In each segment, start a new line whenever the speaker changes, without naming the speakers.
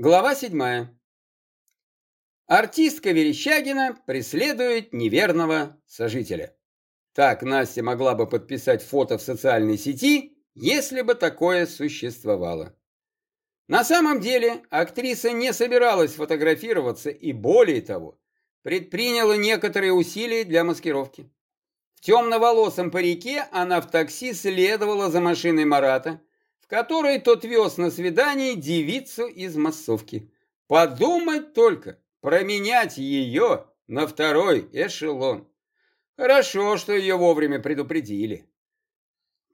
Глава седьмая. Артистка Верещагина преследует неверного сожителя. Так Настя могла бы подписать фото в социальной сети, если бы такое существовало. На самом деле актриса не собиралась фотографироваться и, более того, предприняла некоторые усилия для маскировки. В темноволосом парике она в такси следовала за машиной Марата, которой тот вез на свидание девицу из массовки. Подумать только, променять ее на второй эшелон. Хорошо, что ее вовремя предупредили.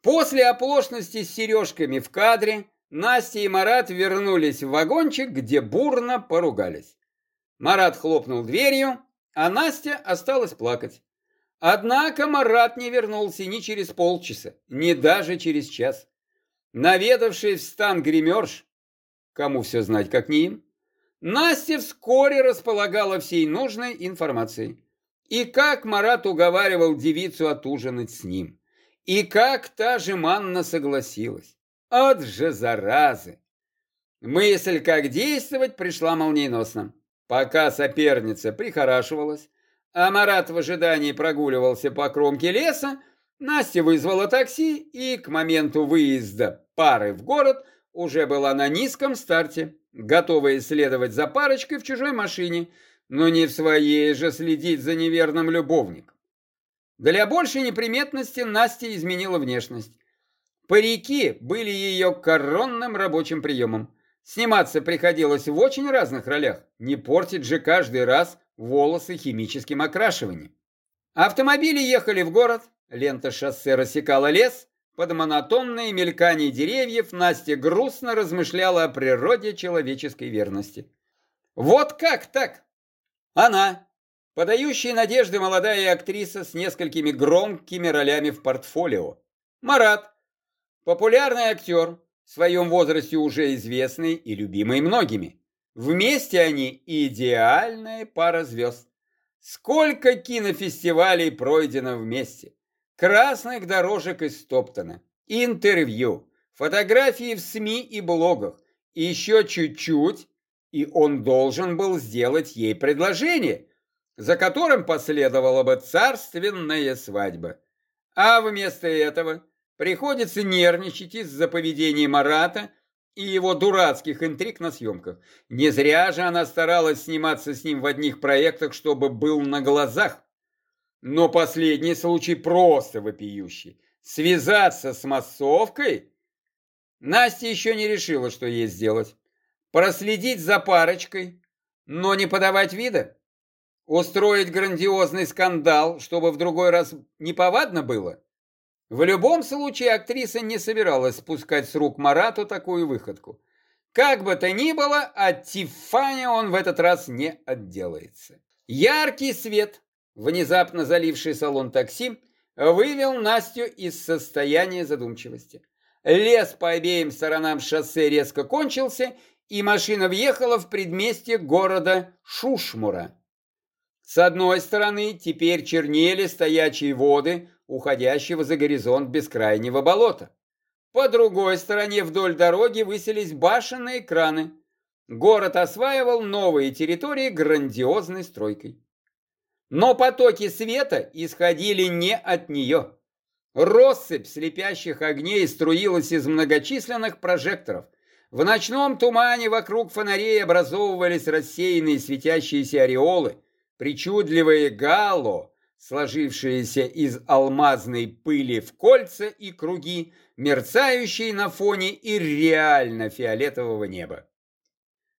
После оплошности с сережками в кадре Настя и Марат вернулись в вагончик, где бурно поругались. Марат хлопнул дверью, а Настя осталась плакать. Однако Марат не вернулся ни через полчаса, ни даже через час. Наведавший в стан гримерш, кому все знать, как не им, Настя вскоре располагала всей нужной информацией. И как Марат уговаривал девицу отужинать с ним. И как та же Манна согласилась. От же заразы! Мысль, как действовать, пришла молниеносно. Пока соперница прихорашивалась, а Марат в ожидании прогуливался по кромке леса, Настя вызвала такси и к моменту выезда пары в город уже была на низком старте, готовая следовать за парочкой в чужой машине, но не в своей же следить за неверным любовником. Для большей неприметности Настя изменила внешность. Парики были ее коронным рабочим приемом. Сниматься приходилось в очень разных ролях, не портить же каждый раз волосы химическим окрашиванием. Автомобили ехали в город, Лента шоссе рассекала лес. Под монотонное мелькание деревьев Настя грустно размышляла о природе человеческой верности. Вот как так? Она, подающая надежды молодая актриса с несколькими громкими ролями в портфолио. Марат, популярный актер, в своем возрасте уже известный и любимый многими. Вместе они идеальная пара звезд. Сколько кинофестивалей пройдено вместе красных дорожек из Топтона, интервью, фотографии в СМИ и блогах. еще чуть-чуть, и он должен был сделать ей предложение, за которым последовала бы царственная свадьба. А вместо этого приходится нервничать из-за поведения Марата и его дурацких интриг на съемках. Не зря же она старалась сниматься с ним в одних проектах, чтобы был на глазах. Но последний случай просто вопиющий. Связаться с массовкой? Настя еще не решила, что ей сделать. Проследить за парочкой, но не подавать вида? Устроить грандиозный скандал, чтобы в другой раз неповадно было? В любом случае актриса не собиралась спускать с рук Марату такую выходку. Как бы то ни было, от Тиффани он в этот раз не отделается. Яркий свет внезапно заливший салон такси, вывел Настю из состояния задумчивости. Лес по обеим сторонам шоссе резко кончился, и машина въехала в предместье города Шушмура. С одной стороны теперь чернели стоячие воды, уходящего за горизонт бескрайнего болота. По другой стороне вдоль дороги высились башенные краны. Город осваивал новые территории грандиозной стройкой. Но потоки света исходили не от нее. Россыпь слепящих огней струилась из многочисленных прожекторов. В ночном тумане вокруг фонарей образовывались рассеянные светящиеся ореолы, причудливые гало, сложившиеся из алмазной пыли в кольца и круги, мерцающие на фоне и реально фиолетового неба.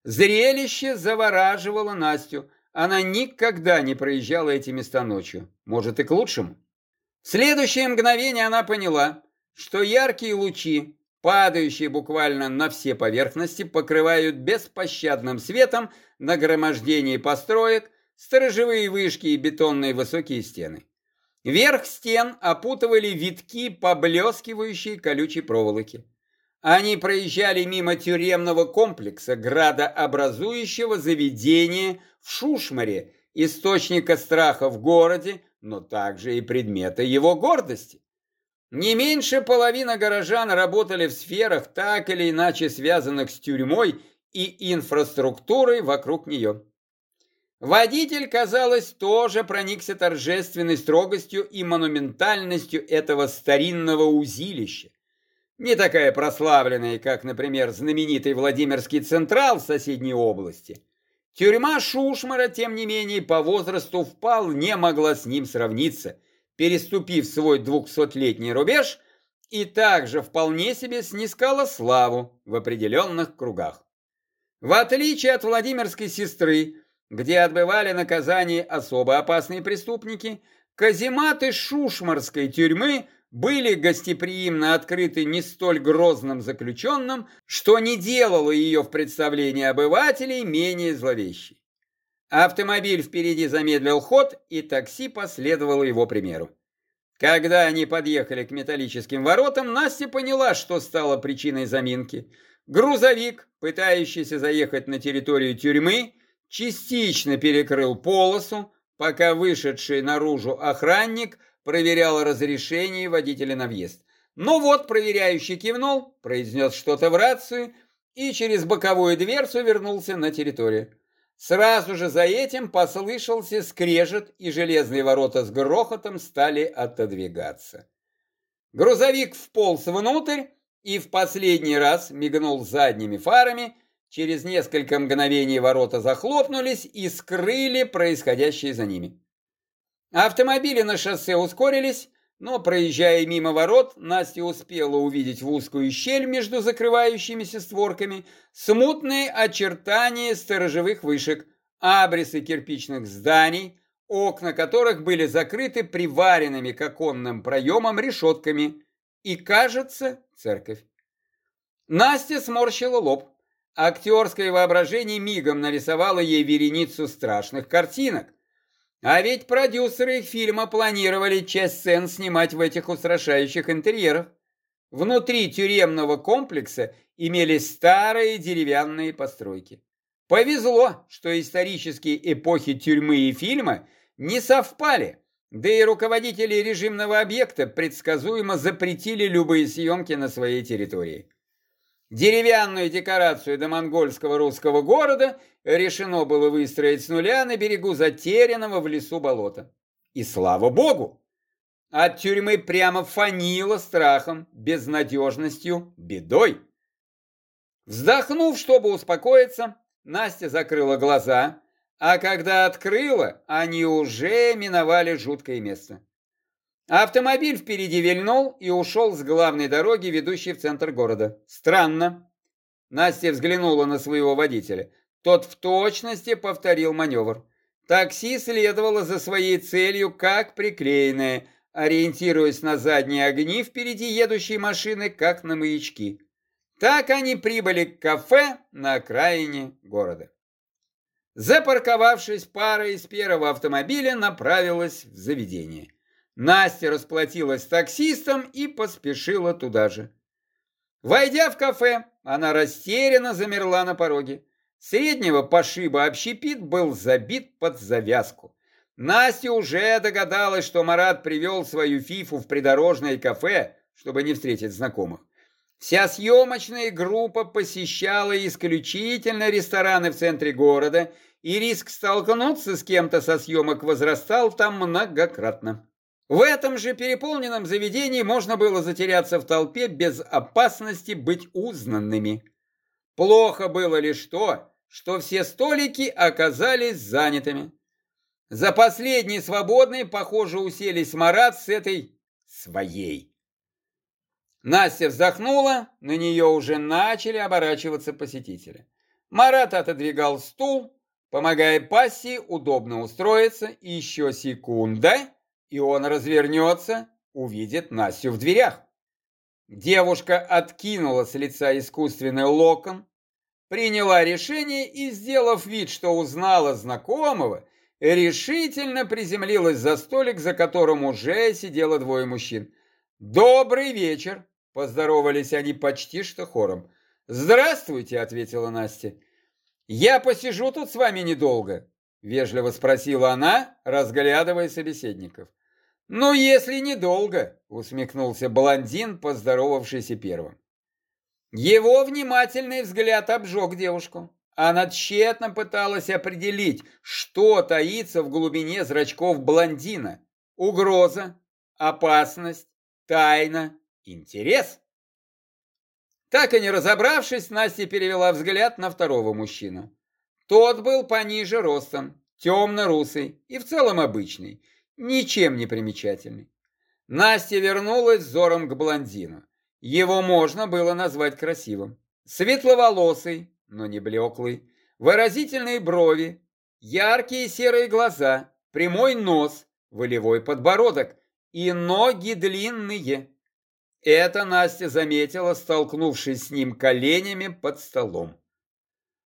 Зрелище завораживало Настю, она никогда не проезжала эти места ночью. Может, и к лучшему. В следующее мгновение она поняла, что яркие лучи, падающие буквально на все поверхности, покрывают беспощадным светом нагромождение построек, сторожевые вышки и бетонные высокие стены. Верх стен опутывали витки, поблескивающие колючей проволоки. Они проезжали мимо тюремного комплекса, градообразующего заведения в Шушмаре, источника страха в городе, но также и предмета его гордости. Не меньше половины горожан работали в сферах, так или иначе связанных с тюрьмой, и инфраструктурой вокруг нее. Водитель, казалось, тоже проникся торжественной строгостью и монументальностью этого старинного узилища. Не такая прославленная, как, например, знаменитый Владимирский Централ в соседней области. Тюрьма Шушмара, тем не менее, по возрасту вполне могла с ним сравниться, переступив свой двухсотлетний рубеж и также вполне себе снискала славу в определенных кругах. В отличие от Владимирской сестры, где отбывали наказание особо опасные преступники, казематы Шушмарской тюрьмы были гостеприимно открыты не столь грозным заключенным, что не делало ее в представлении обывателей менее зловещей. Автомобиль впереди замедлил ход, и такси последовало его примеру. Когда они подъехали к металлическим воротам, Настя поняла, что стало причиной заминки. Грузовик, пытающийся заехать на территорию тюрьмы, частично перекрыл полосу, пока вышедший наружу охранник проверял разрешение водителя на въезд. Ну вот, проверяющий кивнул, произнес что-то в рацию и через боковую дверцу вернулся на территорию. Сразу же за этим послышался скрежет, и железные ворота с грохотом стали отодвигаться. Грузовик вполз внутрь и в последний раз мигнул задними фарами, Через несколько мгновений ворота захлопнулись и скрыли происходящее за ними. Автомобили на шоссе ускорились, но, проезжая мимо ворот, Настя успела увидеть в узкую щель между закрывающимися створками смутные очертания сторожевых вышек, абрисы кирпичных зданий, окна которых были закрыты приваренными к оконным проемам решетками, и, кажется, церковь. Настя сморщила лоб. Актерское воображение мигом нарисовало ей вереницу страшных картинок. А ведь продюсеры фильма планировали часть сцен снимать в этих устрашающих интерьерах. Внутри тюремного комплекса имелись старые деревянные постройки. Повезло, что исторические эпохи тюрьмы и фильма не совпали, да и руководители режимного объекта предсказуемо запретили любые съемки на своей территории. Деревянную декорацию до монгольского русского города решено было выстроить с нуля на берегу затерянного в лесу болота. И слава богу! От тюрьмы прямо фанило страхом, безнадежностью, бедой. Вздохнув, чтобы успокоиться, Настя закрыла глаза, а когда открыла, они уже миновали жуткое место. Автомобиль впереди вильнул и ушел с главной дороги, ведущей в центр города. Странно. Настя взглянула на своего водителя. Тот в точности повторил маневр. Такси следовало за своей целью, как приклеенное, ориентируясь на задние огни впереди едущей машины, как на маячки. Так они прибыли к кафе на окраине города. Запарковавшись, пара из первого автомобиля направилась в заведение. Настя расплатилась с таксистом и поспешила туда же. Войдя в кафе, она растерянно замерла на пороге. Среднего пошиба общепит был забит под завязку. Настя уже догадалась, что Марат привел свою фифу в придорожное кафе, чтобы не встретить знакомых. Вся съемочная группа посещала исключительно рестораны в центре города, и риск столкнуться с кем-то со съемок возрастал там многократно. В этом же переполненном заведении можно было затеряться в толпе без опасности быть узнанными. Плохо было лишь то, что все столики оказались занятыми. За последний свободный, похоже, уселись Марат с этой своей. Настя вздохнула, на нее уже начали оборачиваться посетители. Марат отодвигал стул, помогая пассии удобно устроиться, еще секунда, и он развернется, увидит Настю в дверях. Девушка откинула с лица искусственный локон, приняла решение и, сделав вид, что узнала знакомого, решительно приземлилась за столик, за которым уже сидело двое мужчин. «Добрый вечер!» – поздоровались они почти что хором. «Здравствуйте!» – ответила Настя. «Я посижу тут с вами недолго. Вежливо спросила она, разглядывая собеседников. «Ну, если недолго», — усмехнулся блондин, поздоровавшийся первым. Его внимательный взгляд обжег девушку. Она тщетно пыталась определить, что таится в глубине зрачков блондина. Угроза, опасность, тайна, интерес. Так и не разобравшись, Настя перевела взгляд на второго мужчину. Тот был пониже ростом, темно-русый и в целом обычный, ничем не примечательный. Настя вернулась взором к блондину. Его можно было назвать красивым. Светловолосый, но не блеклый, выразительные брови, яркие серые глаза, прямой нос, волевой подбородок и ноги длинные. Это Настя заметила, столкнувшись с ним коленями под столом.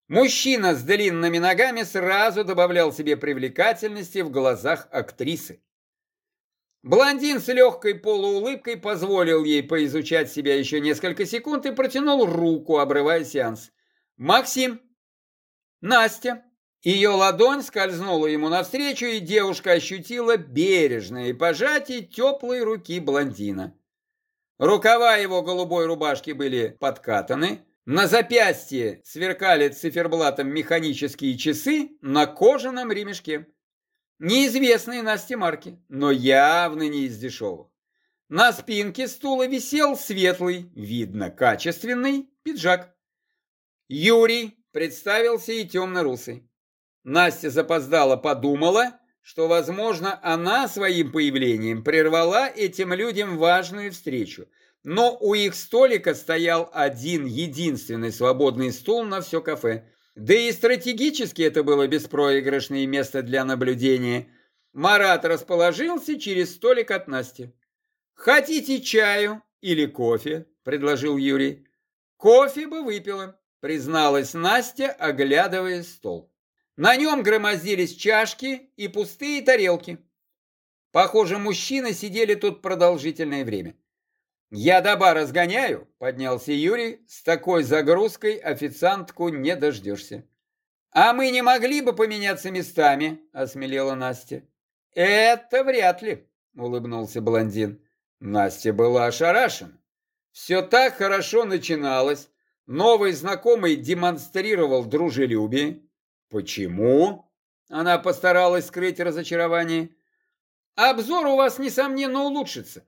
Мужчина с длинными ногами сразу добавлял себе привлекательности в глазах актрисы. Блондин с легкой полуулыбкой позволил ей поизучать себя еще несколько секунд и протянул руку, обрывая сеанс. «Максим!» «Настя!» Ее ладонь скользнула ему навстречу, и девушка ощутила бережное пожатие теплой руки блондина. Рукава его голубой рубашки были подкатаны, на запястье сверкали циферблатом механические часы на кожаном ремешке. Неизвестные Насте марки, но явно не из дешевых. На спинке стула висел светлый, видно, качественный пиджак. Юрий представился и темно-русый. Настя запоздала подумала, что, возможно, она своим появлением прервала этим людям важную встречу. Но у их столика стоял один единственный свободный стул на все кафе. Да и стратегически это было беспроигрышное место для наблюдения. Марат расположился через столик от Насти. «Хотите чаю или кофе?» – предложил Юрий. «Кофе бы выпила», – призналась Настя, оглядывая стол. На нем громоздились чашки и пустые тарелки. Похоже, мужчины сидели тут продолжительное время. «Я до бара сгоняю», — поднялся Юрий, — «с такой загрузкой официантку не дождешься». «А мы не могли бы поменяться местами?» — осмелела Настя. «Это вряд ли», — улыбнулся блондин. Настя была ошарашена. Все так хорошо начиналось. Новый знакомый демонстрировал дружелюбие. «Почему?» — она постаралась скрыть разочарование. «Обзор у вас, несомненно, улучшится.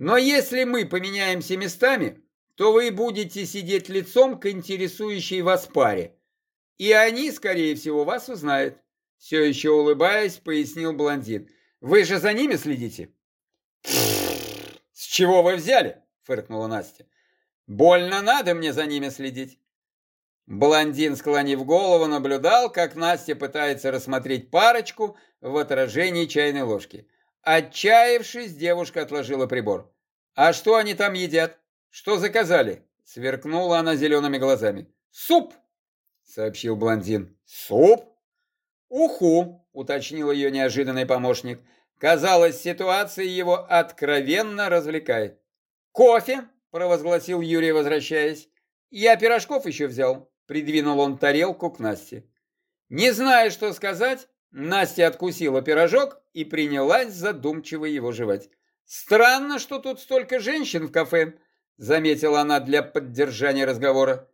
Но если мы поменяемся местами, то вы будете сидеть лицом к интересующей вас паре. И они, скорее всего, вас узнают. Все еще улыбаясь, пояснил блондин. Вы же за ними следите? С чего вы взяли? Фыркнула Настя. Больно надо мне за ними следить. Блондин, склонив голову, наблюдал, как Настя пытается рассмотреть парочку в отражении чайной ложки. Отчаявшись, девушка отложила прибор. «А что они там едят? Что заказали?» Сверкнула она зелеными глазами. «Суп!» — сообщил блондин. «Суп?» «Уху!» — уточнил ее неожиданный помощник. Казалось, ситуация его откровенно развлекает. «Кофе!» — провозгласил Юрий, возвращаясь. «Я пирожков еще взял», — придвинул он тарелку к Насте. Не зная, что сказать, Настя откусила пирожок и принялась задумчиво его жевать. «Странно, что тут столько женщин в кафе», — заметила она для поддержания разговора.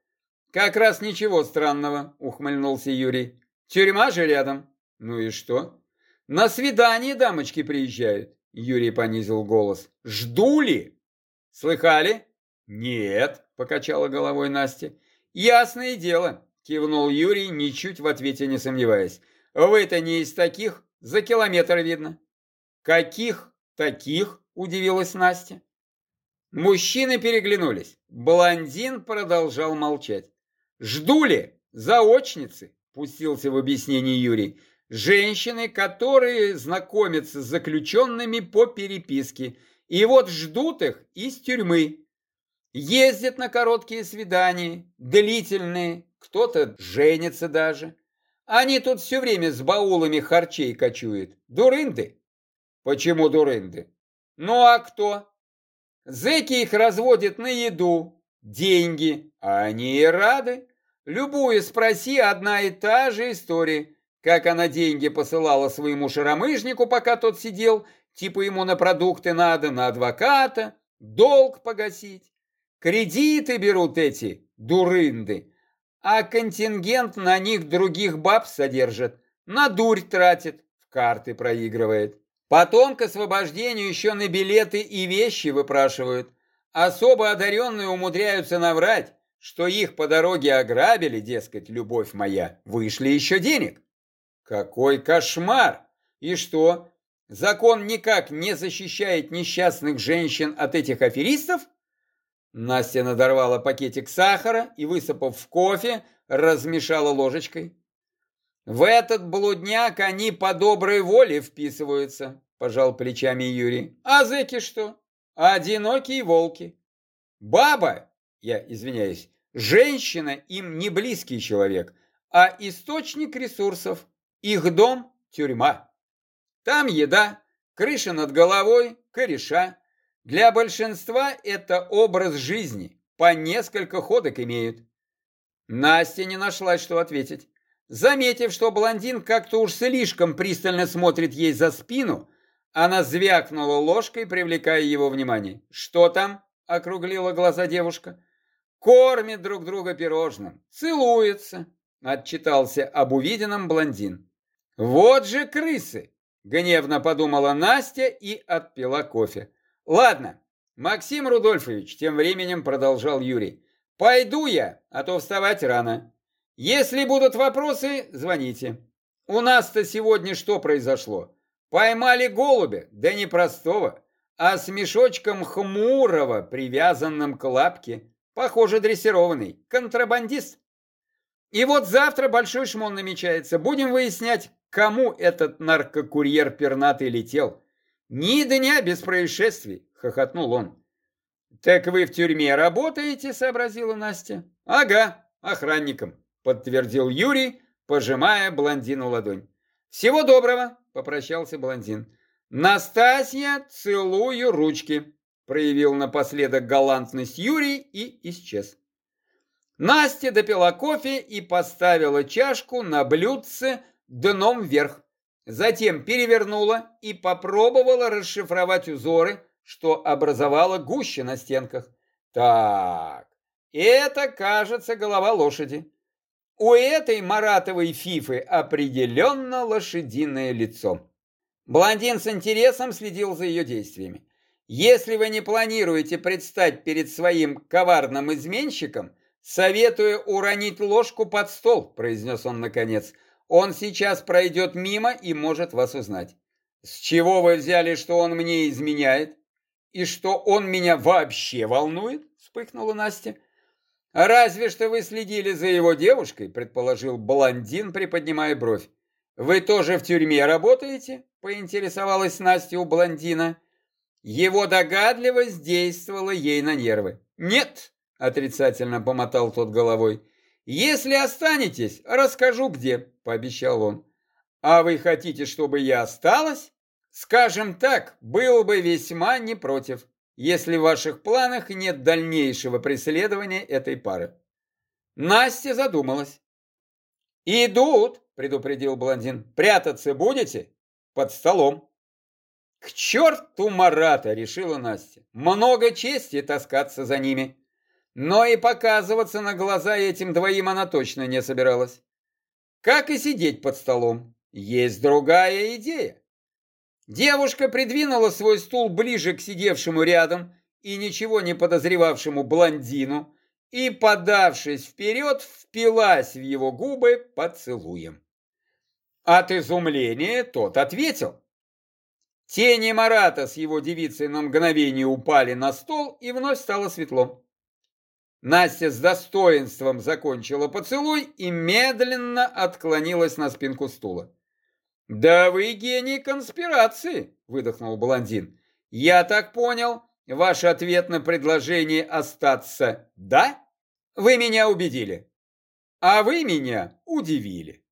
«Как раз ничего странного», — ухмыльнулся Юрий. «Тюрьма же рядом». «Ну и что?» «На свидание дамочки приезжают», — Юрий понизил голос. «Жду ли?» «Слыхали?» «Нет», — покачала головой Настя. «Ясное дело», — кивнул Юрий, ничуть в ответе не сомневаясь. Вы-то не из таких, за километр видно. Каких таких? Удивилась Настя. Мужчины переглянулись. Блондин продолжал молчать. Жду ли? Заочницы, пустился в объяснение Юрий. Женщины, которые знакомятся с заключенными по переписке. И вот ждут их из тюрьмы. Ездят на короткие свидания, длительные, кто-то женится даже. Они тут все время с баулами харчей кочуют. Дурынды? Почему дурынды? Ну а кто? Зэки их разводят на еду, деньги, а они и рады. Любую спроси, одна и та же история. Как она деньги посылала своему шаромыжнику, пока тот сидел, типа ему на продукты надо, на адвоката, долг погасить. Кредиты берут эти дурынды, а контингент на них других баб содержит, на дурь тратит, в карты проигрывает. Потом к освобождению еще на билеты и вещи выпрашивают. Особо одаренные умудряются наврать, что их по дороге ограбили, дескать, любовь моя, вышли еще денег. Какой кошмар! И что, закон никак не защищает несчастных женщин от этих аферистов? Настя надорвала пакетик сахара и, высыпав в кофе, размешала ложечкой. В этот блудняк они по доброй воле вписываются, пожал плечами Юрий. А зэки что? Одинокие волки. Баба, я извиняюсь, женщина им не близкий человек, а источник ресурсов. Их дом – тюрьма. Там еда, крыша над головой, кореша. Для большинства это образ жизни, по несколько ходок имеют. Настя не нашла, что ответить. Заметив, что блондин как-то уж слишком пристально смотрит ей за спину, она звякнула ложкой, привлекая его внимание. «Что там?» — округлила глаза девушка. «Кормит друг друга пирожным, целуется», — отчитался об увиденном блондин. «Вот же крысы!» — гневно подумала Настя и отпила кофе. «Ладно, Максим Рудольфович», — тем временем продолжал Юрий, — «пойду я, а то вставать рано. Если будут вопросы, звоните. У нас-то сегодня что произошло? Поймали голубя, да не простого, а с мешочком хмурого, привязанным к лапке, похоже, дрессированный, контрабандист. И вот завтра большой шмон намечается. Будем выяснять, кому этот наркокурьер пернатый летел. Ни дня без происшествий, хохотнул он. Так вы в тюрьме работаете, сообразила Настя. Ага, охранником, подтвердил Юрий, пожимая блондину ладонь. Всего доброго, попрощался блондин. Настасья, целую ручки, проявил напоследок галантность Юрий и исчез. Настя допила кофе и поставила чашку на блюдце дном вверх. Затем перевернула и попробовала расшифровать узоры, что образовала гуще на стенках. Так, это, кажется, голова лошади. У этой маратовой фифы определенно лошадиное лицо. Блондин с интересом следил за ее действиями. Если вы не планируете предстать перед своим коварным изменщиком, советую уронить ложку под стол, произнес он наконец. Он сейчас пройдет мимо и может вас узнать. С чего вы взяли, что он мне изменяет? И что он меня вообще волнует? Вспыхнула Настя. «Разве что вы следили за его девушкой», предположил блондин, приподнимая бровь. «Вы тоже в тюрьме работаете?» поинтересовалась Настя у блондина. Его догадливость действовала ей на нервы. «Нет», — отрицательно помотал тот головой. «Если останетесь, расскажу где», — пообещал он. «А вы хотите, чтобы я осталась?» «Скажем так, был бы весьма не против» если в ваших планах нет дальнейшего преследования этой пары. Настя задумалась. «Идут», — предупредил блондин. «Прятаться будете? Под столом». «К черту Марата!» — решила Настя. «Много чести таскаться за ними». Но и показываться на глаза этим двоим она точно не собиралась. Как и сидеть под столом. Есть другая идея. Девушка придвинула свой стул ближе к сидевшему рядом и ничего не подозревавшему блондину и, подавшись вперед, впилась в его губы поцелуем. От изумления тот ответил. Тени Марата с его девицей на мгновение упали на стол, и вновь стало светло. Настя с достоинством закончила поцелуй и медленно отклонилась на спинку стула. «Да вы гений конспирации!» – выдохнул блондин. «Я так понял, ваш ответ на предложение остаться «да»? Вы меня убедили. А вы меня удивили».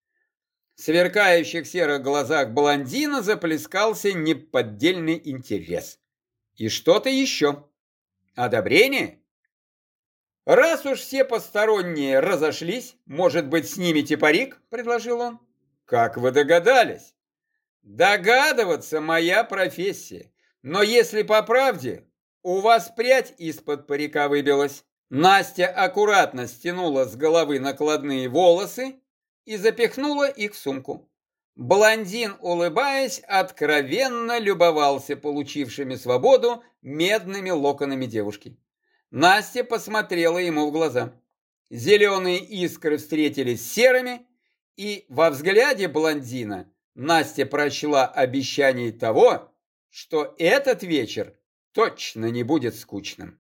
В сверкающих серых глазах блондина заплескался неподдельный интерес. И что-то еще. Одобрение? «Раз уж все посторонние разошлись, может быть, снимете парик?» – предложил он. Как вы догадались? Догадываться моя профессия. Но если по правде, у вас прядь из-под парика выбилась. Настя аккуратно стянула с головы накладные волосы и запихнула их в сумку. Блондин, улыбаясь, откровенно любовался получившими свободу медными локонами девушки. Настя посмотрела ему в глаза. Зеленые искры встретились с серыми, и во взгляде блондина Настя прочла обещание того, что этот вечер точно не будет скучным.